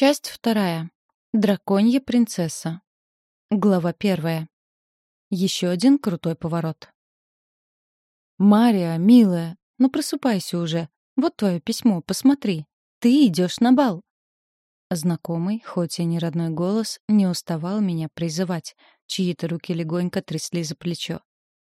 Часть вторая. Драконья принцесса. Глава первая. Еще один крутой поворот. «Мария, милая, ну просыпайся уже. Вот твое письмо, посмотри. Ты идешь на бал». Знакомый, хоть и не родной голос, не уставал меня призывать. Чьи-то руки легонько трясли за плечо.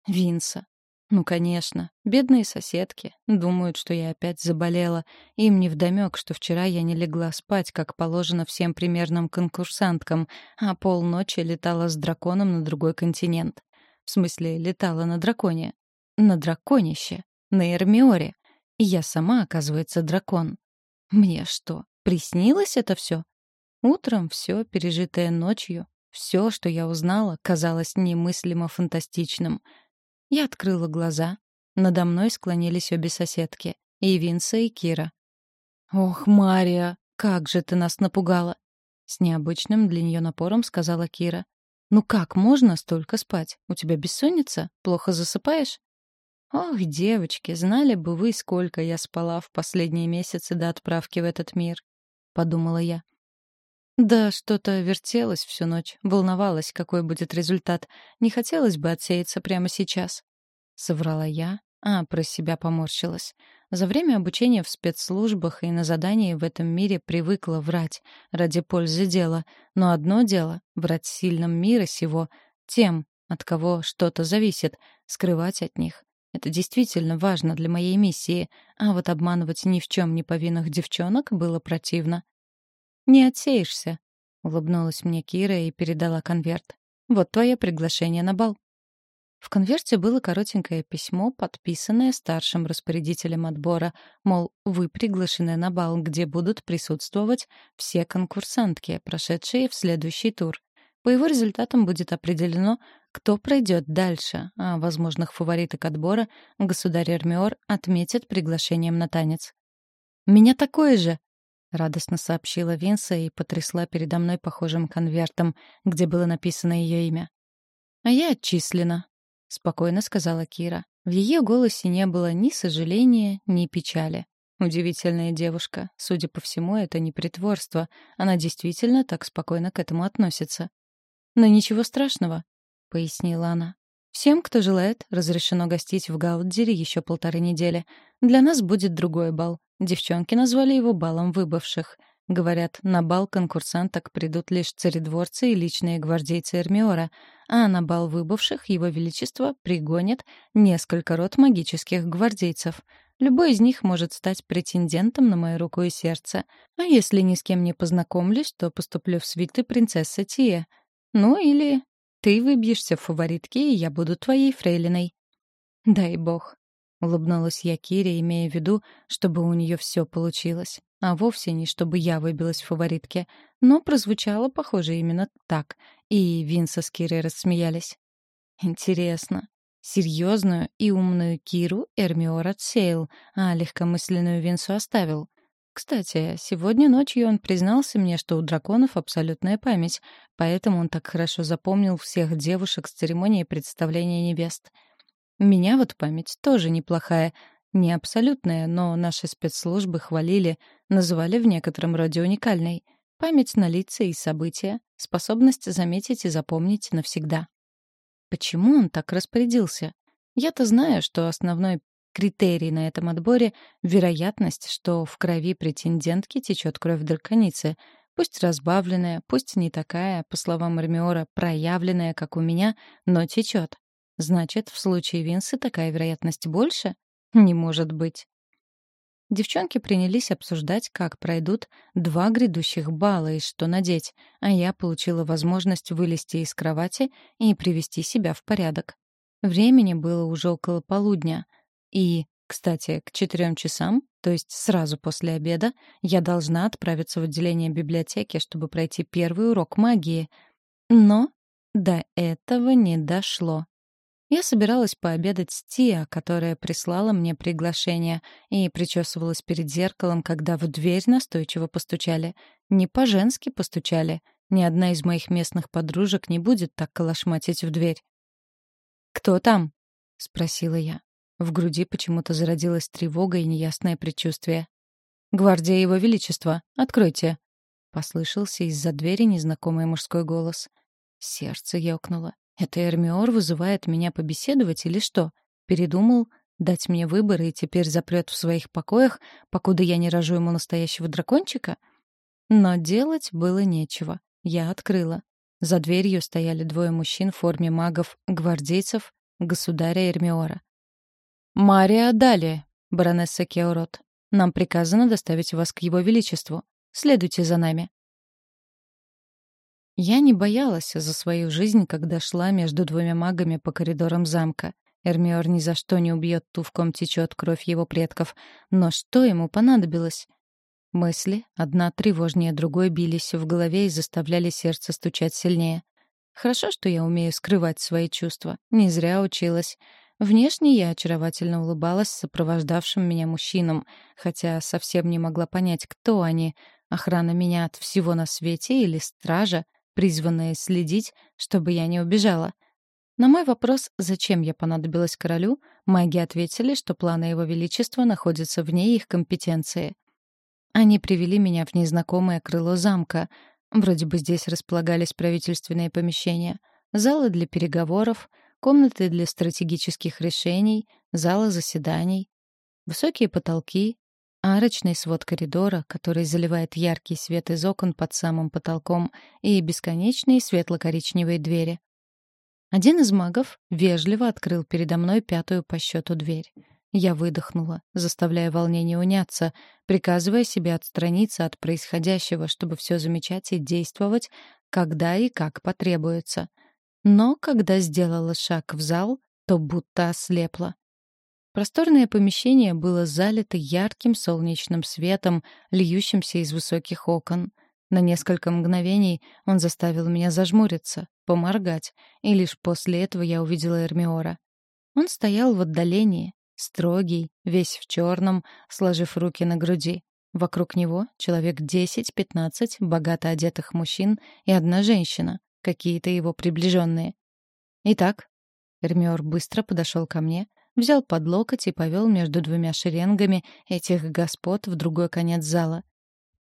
Винса. Ну, конечно. Бедные соседки. Думают, что я опять заболела. Им невдомёк, что вчера я не легла спать, как положено всем примерным конкурсанткам, а полночи летала с драконом на другой континент. В смысле, летала на драконе. На драконище. На Эрмиоре. И я сама, оказывается, дракон. Мне что, приснилось это все? Утром все, пережитое ночью, все, что я узнала, казалось немыслимо фантастичным — я открыла глаза. Надо мной склонились обе соседки. И Винса, и Кира. «Ох, Мария, как же ты нас напугала!» С необычным для нее напором сказала Кира. «Ну как можно столько спать? У тебя бессонница? Плохо засыпаешь?» «Ох, девочки, знали бы вы, сколько я спала в последние месяцы до отправки в этот мир», — подумала я. Да, что-то вертелось всю ночь, волновалась, какой будет результат. Не хотелось бы отсеяться прямо сейчас. Соврала я, а про себя поморщилась. За время обучения в спецслужбах и на задании в этом мире привыкла врать ради пользы дела. Но одно дело — врать сильным мира сего, тем, от кого что-то зависит, скрывать от них. Это действительно важно для моей миссии, а вот обманывать ни в чем не повинных девчонок было противно. «Не отсеешься», — улыбнулась мне Кира и передала конверт. «Вот твое приглашение на бал». В конверте было коротенькое письмо, подписанное старшим распорядителем отбора, мол, вы приглашены на бал, где будут присутствовать все конкурсантки, прошедшие в следующий тур. По его результатам будет определено, кто пройдет дальше, а возможных фавориток отбора государь Эрмиор отметит приглашением на танец. «Меня такое же!» — радостно сообщила Винса и потрясла передо мной похожим конвертом, где было написано ее имя. «А я отчислена», — спокойно сказала Кира. В ее голосе не было ни сожаления, ни печали. Удивительная девушка. Судя по всему, это не притворство. Она действительно так спокойно к этому относится. «Но ничего страшного», — пояснила она. «Всем, кто желает, разрешено гостить в Гаудзере еще полторы недели. Для нас будет другой бал. Девчонки назвали его балом выбывших. Говорят, на бал конкурсанток придут лишь царедворцы и личные гвардейцы Эрмиора, а на бал выбывших его величество пригонит несколько рот магических гвардейцев. Любой из них может стать претендентом на мою руку и сердце. А если ни с кем не познакомлюсь, то поступлю в свиты принцессы Тия. Ну или ты выбьешься в фаворитки, и я буду твоей фрейлиной. Дай бог. Улыбнулась я Кире, имея в виду, чтобы у нее все получилось. А вовсе не чтобы я выбилась в фаворитке. Но прозвучало, похоже, именно так. И Винса с Кирой рассмеялись. Интересно. Серьезную и умную Киру Эрмиор отсеял, а легкомысленную Винсу оставил. Кстати, сегодня ночью он признался мне, что у драконов абсолютная память, поэтому он так хорошо запомнил всех девушек с церемонии представления невест — меня вот память тоже неплохая. Не абсолютная, но наши спецслужбы хвалили, называли в некотором роде уникальной. Память на лица и события, способность заметить и запомнить навсегда. Почему он так распорядился? Я-то знаю, что основной критерий на этом отборе — вероятность, что в крови претендентки течет кровь драконицы, пусть разбавленная, пусть не такая, по словам Эрмиора, проявленная, как у меня, но течет. Значит, в случае Винсы такая вероятность больше? Не может быть. Девчонки принялись обсуждать, как пройдут два грядущих бала и что надеть, а я получила возможность вылезти из кровати и привести себя в порядок. Времени было уже около полудня. И, кстати, к четырем часам, то есть сразу после обеда, я должна отправиться в отделение библиотеки, чтобы пройти первый урок магии. Но до этого не дошло. Я собиралась пообедать с Тиа, которая прислала мне приглашение, и причесывалась перед зеркалом, когда в дверь настойчиво постучали. Не по-женски постучали. Ни одна из моих местных подружек не будет так колошматить в дверь. «Кто там?» — спросила я. В груди почему-то зародилась тревога и неясное предчувствие. «Гвардия Его Величества, откройте!» — послышался из-за двери незнакомый мужской голос. Сердце ёкнуло. «Это Эрмиор вызывает меня побеседовать или что? Передумал дать мне выбор и теперь запрет в своих покоях, покуда я не рожу ему настоящего дракончика?» Но делать было нечего. Я открыла. За дверью стояли двое мужчин в форме магов-гвардейцев государя Эрмиора. «Мария Далия, баронесса Кеорот, нам приказано доставить вас к его величеству. Следуйте за нами». Я не боялась за свою жизнь, когда шла между двумя магами по коридорам замка. Эрмиор ни за что не убьет ту, в ком течет кровь его предков. Но что ему понадобилось? Мысли, одна тревожнее другой, бились в голове и заставляли сердце стучать сильнее. Хорошо, что я умею скрывать свои чувства. Не зря училась. Внешне я очаровательно улыбалась сопровождавшим меня мужчинам, хотя совсем не могла понять, кто они — охрана меня от всего на свете или стража, призванная следить, чтобы я не убежала. На мой вопрос, зачем я понадобилась королю, маги ответили, что планы его величества находятся вне их компетенции. Они привели меня в незнакомое крыло замка. Вроде бы здесь располагались правительственные помещения, залы для переговоров, комнаты для стратегических решений, залы заседаний, высокие потолки, арочный свод коридора, который заливает яркий свет из окон под самым потолком, и бесконечные светло-коричневые двери. Один из магов вежливо открыл передо мной пятую по счету дверь. Я выдохнула, заставляя волнение уняться, приказывая себе отстраниться от происходящего, чтобы все замечать и действовать, когда и как потребуется. Но когда сделала шаг в зал, то будто ослепла. Просторное помещение было залито ярким солнечным светом, льющимся из высоких окон. На несколько мгновений он заставил меня зажмуриться, поморгать, и лишь после этого я увидела Эрмиора. Он стоял в отдалении, Строгий, весь в черном, сложив руки на груди. Вокруг него человек 10-15 богато одетых мужчин и одна женщина, какие-то его приближенные. Итак, Эрмиор быстро подошел ко мне, взял под локоть и повел между двумя шеренгами этих господ в другой конец зала.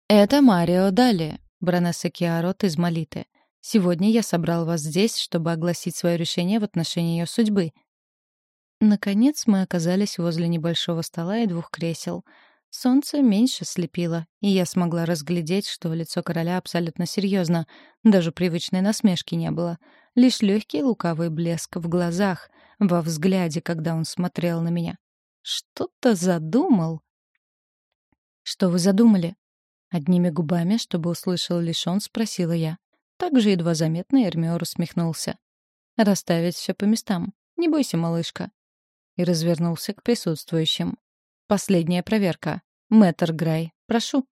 «Это Марио Дали, баронесса Киарот из Молиты. Сегодня я собрал вас здесь, чтобы огласить свое решение в отношении ее судьбы — Наконец мы оказались возле небольшого стола и двух кресел. Солнце меньше слепило, и я смогла разглядеть, что лицо короля абсолютно серьезно, даже привычной насмешки не было. Лишь легкий лукавый блеск в глазах, во взгляде, когда он смотрел на меня. Что-то задумал. «Что вы задумали?» Одними губами, чтобы услышал лишь он, спросила я. Также едва заметно Эрмиор усмехнулся. «Расставить все по местам. Не бойся, малышка и развернулся к присутствующим. «Последняя проверка. Мэтр Грай, прошу».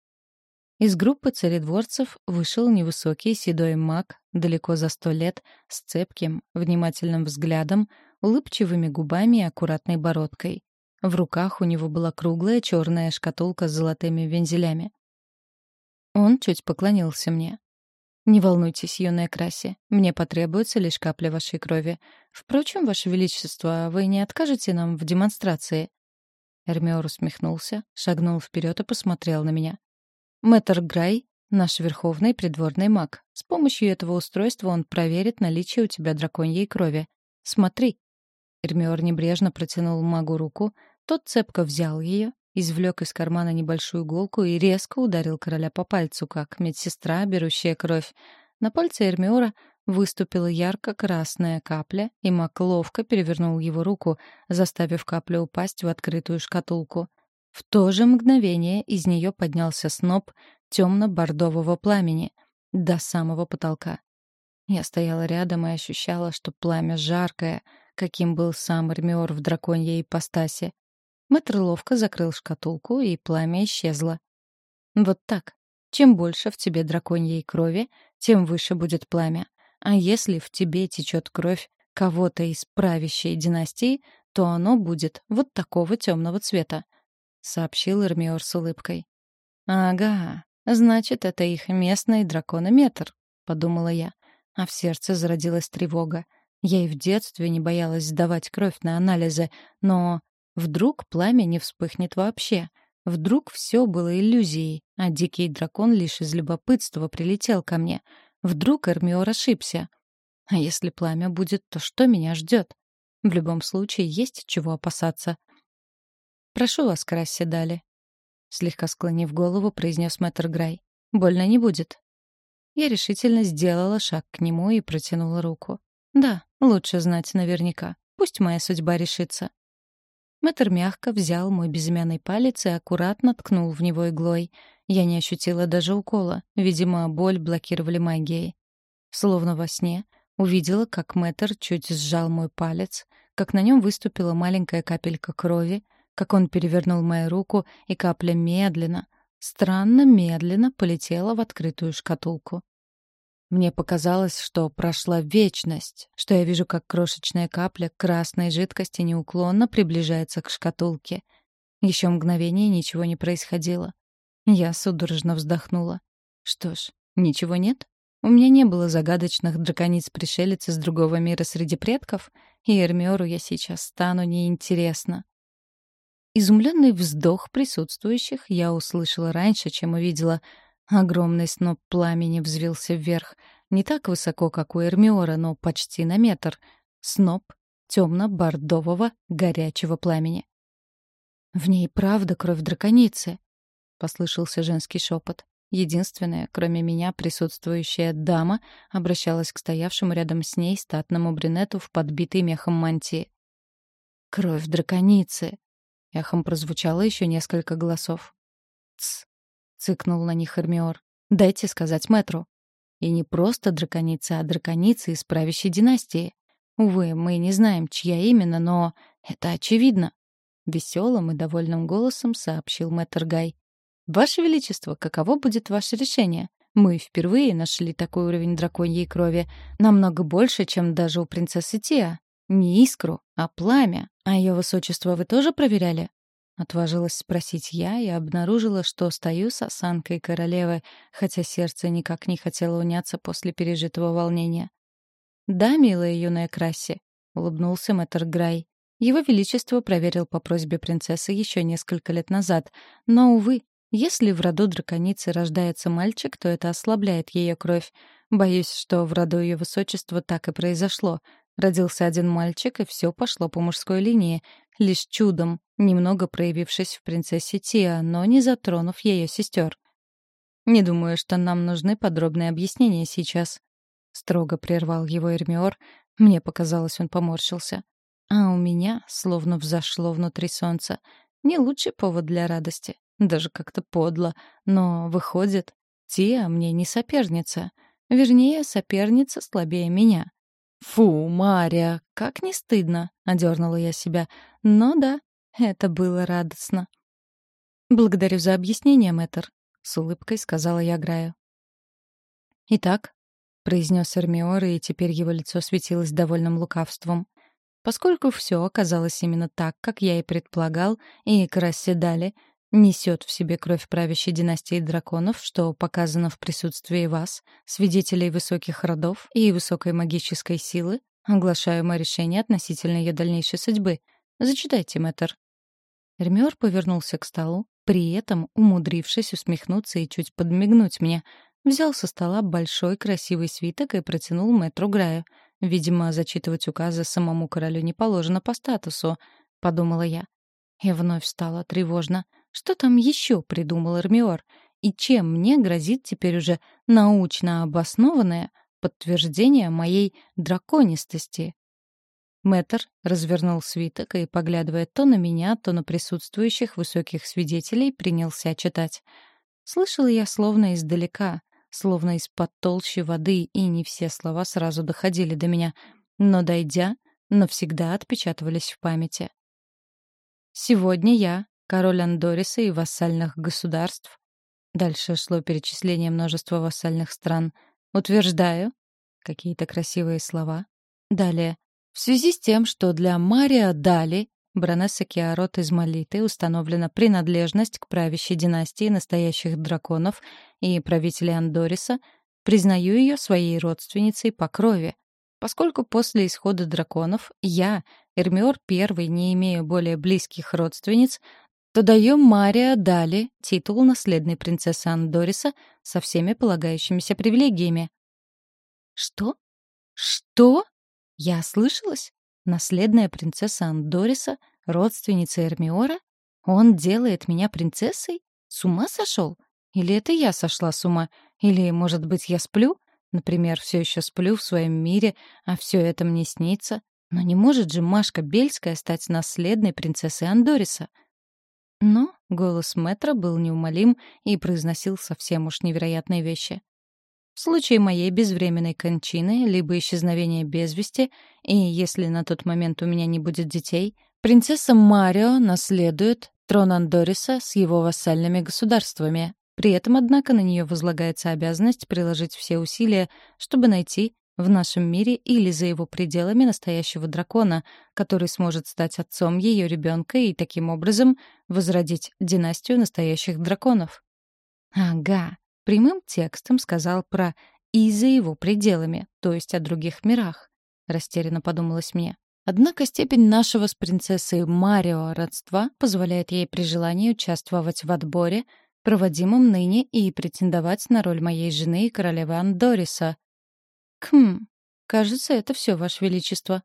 Из группы царедворцев вышел невысокий седой маг, далеко за сто лет, с цепким, внимательным взглядом, улыбчивыми губами и аккуратной бородкой. В руках у него была круглая черная шкатулка с золотыми вензелями. Он чуть поклонился мне. «Не волнуйтесь, юная Краси, мне потребуется лишь капля вашей крови. Впрочем, ваше величество, вы не откажете нам в демонстрации?» Эрмиор усмехнулся, шагнул вперед и посмотрел на меня. «Мэтр Грай — наш верховный придворный маг. С помощью этого устройства он проверит наличие у тебя драконьей крови. Смотри». Эрмиор небрежно протянул магу руку, тот цепко взял ее, извлек из кармана небольшую иголку и резко ударил короля по пальцу, как медсестра, берущая кровь. На пальце Эрмиора выступила ярко-красная капля, и маг ловко перевернул его руку, заставив каплю упасть в открытую шкатулку. В то же мгновение из нее поднялся сноп темно-бордового пламени до самого потолка. Я стояла рядом и ощущала, что пламя жаркое, каким был сам Эрмиор в драконьей ипостаси. Мэтр ловко закрыл шкатулку, и пламя исчезло. Вот так. Чем больше в тебе драконьей крови, тем выше будет пламя. А если в тебе течет кровь кого-то из правящей династии, то оно будет вот такого темного цвета, — сообщил Эрмиор с улыбкой. «Ага, значит, это их местный драконометр», — подумала я. А в сердце зародилась тревога. Я и в детстве не боялась сдавать кровь на анализы, но Вдруг пламя не вспыхнет вообще. Вдруг все было иллюзией, а дикий дракон лишь из любопытства прилетел ко мне. Вдруг Эрмиор ошибся. А если пламя будет, то что меня ждет? В любом случае, есть чего опасаться. «Прошу вас, Красси Дали», — слегка склонив голову, произнес мэтр Грай. «Больно не будет». Я решительно сделала шаг к нему и протянула руку. «Да, лучше знать наверняка. Пусть моя судьба решится». Мэтр мягко взял мой безымянный палец и аккуратно ткнул в него иглой. Я не ощутила даже укола. Видимо, боль блокировали магией. Словно во сне, увидела, как мэтр чуть сжал мой палец, как на нем выступила маленькая капелька крови, как он перевернул мою руку, и капля медленно, странно медленно полетела в открытую шкатулку. Мне показалось, что прошла вечность, что я вижу, как крошечная капля красной жидкости неуклонно приближается к шкатулке. Еще мгновение ничего не происходило. Я судорожно вздохнула. Что ж, ничего нет? У меня не было загадочных дракониц-пришелец из другого мира среди предков, и Эрмиору я сейчас стану неинтересна. Изумленный вздох присутствующих я услышала раньше, чем увидела — Огромный сноп пламени взвился вверх, не так высоко, как у Эрмиора, но почти на метр. Сноп темно-бордового горячего пламени. «В ней правда кровь драконицы», — послышался женский шепот. Единственная, кроме меня, присутствующая дама обращалась к стоявшему рядом с ней статному брюнету в подбитой мехом мантии. «Кровь драконицы!» — эхом прозвучало еще несколько голосов. «Тсс!» Цыкнул на них Эрмиор. «Дайте сказать мэтру». И не просто драконица, а драконица из правящей династии. Увы, мы не знаем, чья именно, но это очевидно. Веселым и довольным голосом сообщил мэтр Гай. «Ваше Величество, каково будет ваше решение? Мы впервые нашли такой уровень драконьей крови. Намного больше, чем даже у принцессы Тиа. Не искру, а пламя. А ее высочество вы тоже проверяли?» Отважилась спросить я и обнаружила, что стою с осанкой королевы, хотя сердце никак не хотело уняться после пережитого волнения. «Да, милая юная Красси», — улыбнулся мэтр Грай. Его Величество проверил по просьбе принцессы еще несколько лет назад, но, увы, если в роду драконицы рождается мальчик, то это ослабляет ее кровь. Боюсь, что в роду ее высочества так и произошло. Родился один мальчик, и все пошло по мужской линии, лишь чудом, немного проявившись в принцессе Тиа, но не затронув ее сестер. «Не думаю, что нам нужны подробные объяснения сейчас», — строго прервал его Эрмиор. Мне показалось, он поморщился. А у меня словно взошло внутри солнца. Не лучший повод для радости. Даже как-то подло. Но, выходит, Тиа мне не соперница. Вернее, соперница слабее меня. «Фу, Мария, как не стыдно!» — одернула я себя. «Но да, это было радостно». «Благодарю за объяснение, мэтр», — с улыбкой сказала я Граю. «Итак», — произнес Эрмиор, и теперь его лицо светилось довольным лукавством. Поскольку все оказалось именно так, как я и предполагал, и Красседали несет в себе кровь правящей династии драконов, что показано в присутствии вас, свидетелей высоких родов и высокой магической силы, оглашаю мое решение относительно ее дальнейшей судьбы. Зачитайте, мэтр». Эрмиор повернулся к столу, при этом умудрившись усмехнуться и чуть подмигнуть мне. Взял со стола большой красивый свиток и протянул мэтру Граю. Видимо, зачитывать указы самому королю не положено по статусу, — подумала я. И вновь стало тревожно. Что там еще придумал Эрмиор? И чем мне грозит теперь уже научно обоснованное подтверждение моей драконистости? Мэтр развернул свиток и, поглядывая то на меня, то на присутствующих высоких свидетелей, принялся читать. Слышала я словно издалека, словно из-под толщи воды, и не все слова сразу доходили до меня, но, дойдя, навсегда отпечатывались в памяти. «Сегодня я, король Андориса и вассальных государств. Дальше шло перечисление множества вассальных стран. Утверждаю. Какие-то красивые слова. Далее. В связи с тем, что для Мария Дали, баронесса Киарот из Малиты, установлена принадлежность к правящей династии настоящих драконов и правителей Андориса, признаю ее своей родственницей по крови. Поскольку после исхода драконов я, Эрмиор I, не имею более близких родственниц, то даем Мария Дали титул наследной принцессы Андориса со всеми полагающимися привилегиями. Что? Что? Я ослышалась? Наследная принцесса Андориса, родственница Эрмиора? Он делает меня принцессой? С ума сошел? Или это я сошла с ума? Или, может быть, я сплю? Например, все еще сплю в своем мире, а все это мне снится. Но не может же Машка Бельская стать наследной принцессой Андориса. Но голос Мэтра был неумолим и произносил совсем уж невероятные вещи. В случае моей безвременной кончины, либо исчезновения без вести, и если на тот момент у меня не будет детей, принцесса Марио наследует трон Андориса с его вассальными государствами. При этом, однако, на нее возлагается обязанность приложить все усилия, чтобы найти в нашем мире или за его пределами настоящего дракона, который сможет стать отцом ее ребенка и таким образом возродить династию настоящих драконов. Ага, прямым текстом сказал про «и за его пределами», то есть о других мирах. Растерянно подумалось мне. Однако степень нашего с принцессой Марио родства позволяет ей при желании участвовать в отборе, проводимом ныне, и претендовать на роль моей жены и королевы Андориса. Хм, кажется, это все, Ваше Величество.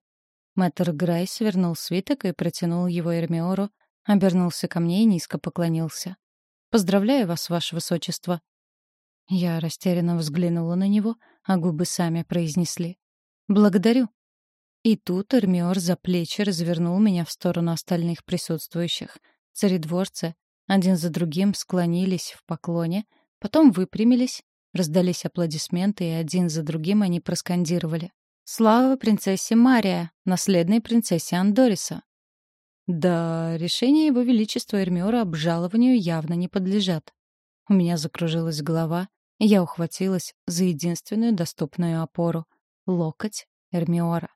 Мэтр Грай свернул свиток и протянул его Эрмиору, обернулся ко мне и низко поклонился. «Поздравляю вас, Ваше Высочество». Я растерянно взглянула на него, а губы сами произнесли. «Благодарю». И тут Эрмиор за плечи развернул меня в сторону остальных присутствующих. Царедворцы один за другим склонились в поклоне, потом выпрямились, раздались аплодисменты, и один за другим они проскандировали. «Слава принцессе Мария, наследной принцессе Андориса!» Да, решение его величества Эрмиора обжалованию явно не подлежат. У меня закружилась голова, и я ухватилась за единственную доступную опору — локоть Эрмиора.